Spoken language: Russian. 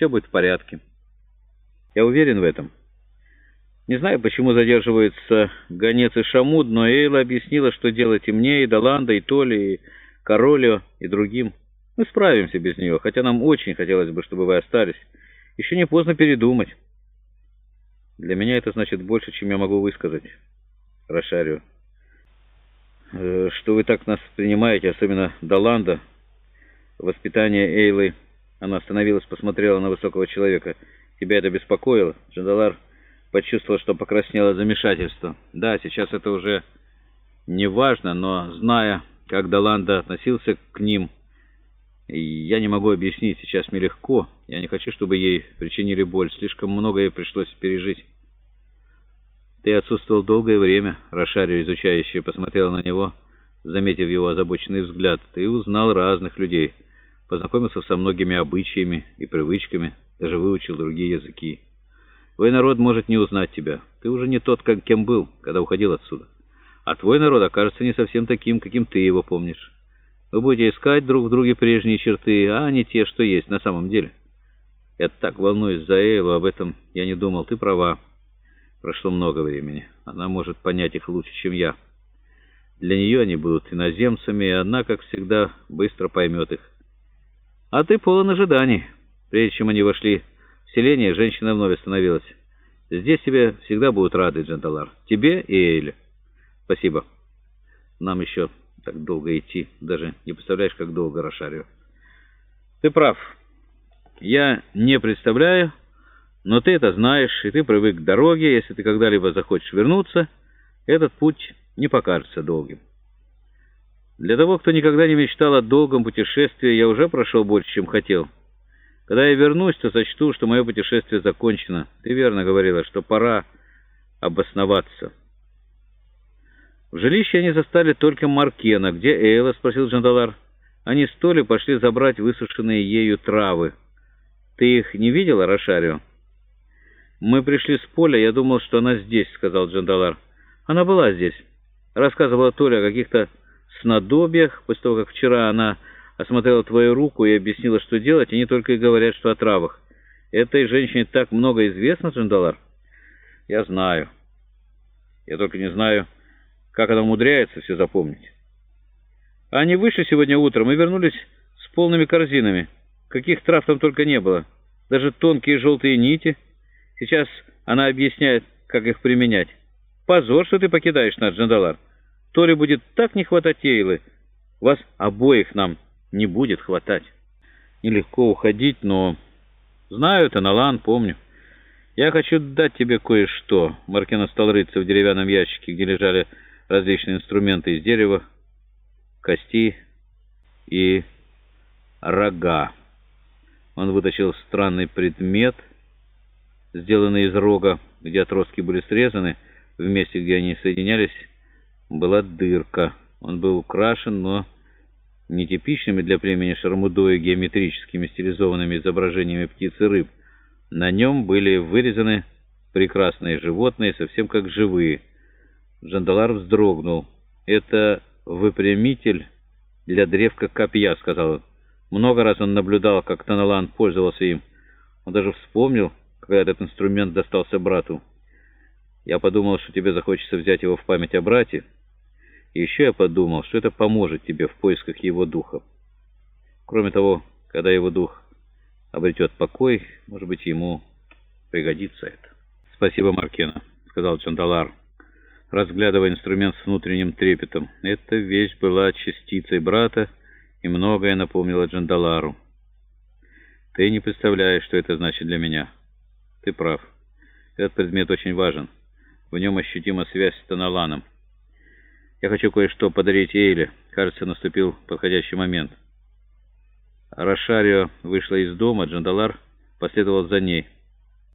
Все будет в порядке. Я уверен в этом. Не знаю, почему задерживается гонец и Шамуд, но Эйла объяснила, что делать и мне, и Доланда, и Толи, и Королю, и другим. Мы справимся без нее, хотя нам очень хотелось бы, чтобы вы остались. Еще не поздно передумать. Для меня это значит больше, чем я могу высказать. Рошарио. Э, что вы так нас принимаете, особенно Доланда. Воспитание Эйлы. Она остановилась, посмотрела на высокого человека. Тебя это беспокоило? Джандалар почувствовал, что покраснело замешательство. Да, сейчас это уже не важно, но зная, как Доланда относился к ним, я не могу объяснить, сейчас мне легко. Я не хочу, чтобы ей причинили боль. Слишком много ей пришлось пережить. Ты отсутствовал долгое время, Рошарио, изучающий, посмотрела на него, заметив его озабоченный взгляд. Ты узнал разных людей, познакомился со многими обычаями и привычками, даже выучил другие языки. Твой народ может не узнать тебя. Ты уже не тот, как кем был, когда уходил отсюда. А твой народ окажется не совсем таким, каким ты его помнишь. Вы будете искать друг в друге прежние черты, а не те, что есть на самом деле. Я так волнуюсь за Эйлу, об этом я не думал. Ты права. Прошло много времени. Она может понять их лучше, чем я. Для нее они будут иноземцами, и она, как всегда, быстро поймет их. А ты полон ожиданий. Прежде чем они вошли в селение, женщина вновь остановилась. Здесь тебе всегда будут рады, Дженталар. Тебе и Эйле. Спасибо. Нам еще так долго идти. Даже не представляешь, как долго, Рошарио. Ты прав. Я не представляю, но ты это знаешь, и ты привык к дороге. Если ты когда-либо захочешь вернуться, этот путь не покажется долгим. Для того, кто никогда не мечтал о долгом путешествии, я уже прошел больше, чем хотел. Когда я вернусь, то сочту, что мое путешествие закончено. Ты верно говорила, что пора обосноваться. В жилище они застали только Маркена. «Где Эйла?» — спросил Джандалар. Они с Толи пошли забрать высушенные ею травы. «Ты их не видела, Рошарио?» «Мы пришли с поля, я думал, что она здесь», — сказал Джандалар. «Она была здесь. Рассказывала Толя о каких-то снадобьях. После того, как вчера она осмотрела твою руку и объяснила, что делать, они только и говорят, что о травах. Этой женщине так много известно, Джандалар?» «Я знаю. Я только не знаю, как она умудряется все запомнить». Они вышли сегодня утром и вернулись с полными корзинами. Каких трав там только не было. Даже тонкие желтые нити — Сейчас она объясняет, как их применять. Позор, что ты покидаешь наш Джандалар. То ли будет так не хватать Эйлы. Вас обоих нам не будет хватать. Нелегко уходить, но... Знаю это, Налан, помню. Я хочу дать тебе кое-что. Маркена стал рыться в деревянном ящике, где лежали различные инструменты из дерева, кости и рога. Он вытащил странный предмет — сделанный из рога, где отростки были срезаны, в месте, где они соединялись, была дырка. Он был украшен, но нетипичными для племени Шармудоя геометрическими стилизованными изображениями птиц и рыб. На нем были вырезаны прекрасные животные, совсем как живые. Джандалар вздрогнул. «Это выпрямитель для древка копья», — сказал он. Много раз он наблюдал, как Таналан пользовался им. Он даже вспомнил, когда этот инструмент достался брату. Я подумал, что тебе захочется взять его в память о брате. И еще я подумал, что это поможет тебе в поисках его духа. Кроме того, когда его дух обретет покой, может быть, ему пригодится это. «Спасибо, Маркена», — сказал Чандалар, разглядывая инструмент с внутренним трепетом. Эта вещь была частицей брата, и многое напомнила Джандалару. «Ты не представляешь, что это значит для меня». Ты прав. Этот предмет очень важен. В нем ощутима связь с Таналаном. Я хочу кое-что подарить Эйле. Кажется, наступил подходящий момент. Рошарио вышла из дома, Джандалар последовал за ней.